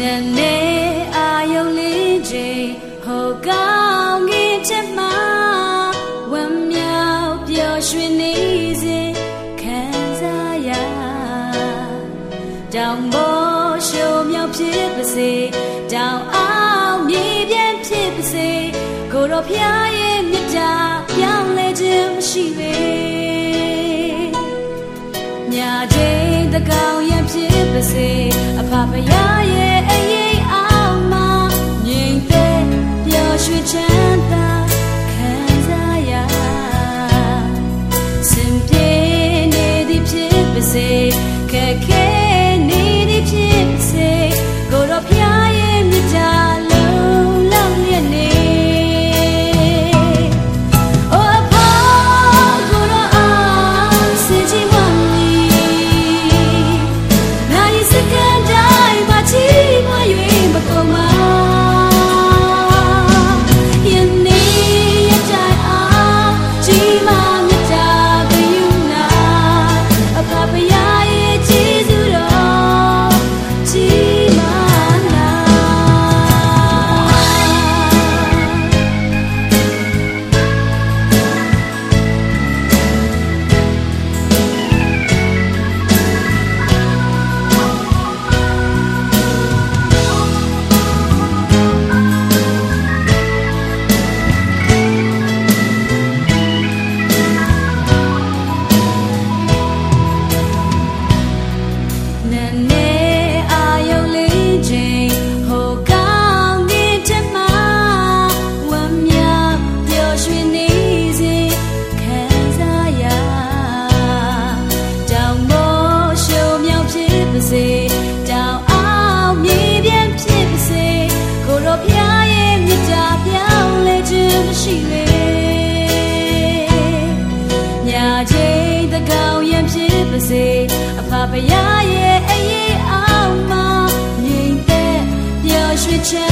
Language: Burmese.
နဲ့နေအာယုံလေးချိန်ဟိုကောင်းကင်ချက်မှာဝမ်းမြောက်ပျော်ရွှင်နေစဉ်ခံစားရတောင်ပေါ်ရှုံမြောက်ဖြစ်ပါစေတောင်အောင်မြေပြန့်ဖြစ်ပါစေကိုတော်ဖျားရဲ့မြတ်တာပြောင်းလဲခြင်းမရှိပေညာချိန်တကောင်ရဖြစ် ပါစေအဖဖယားရဲ့အရေး စ်ပါစေအဖဖယားရဲ့အရေးအောင်မှာငြိမ်သက်ပျော်ရွှင်ချမ်းသာ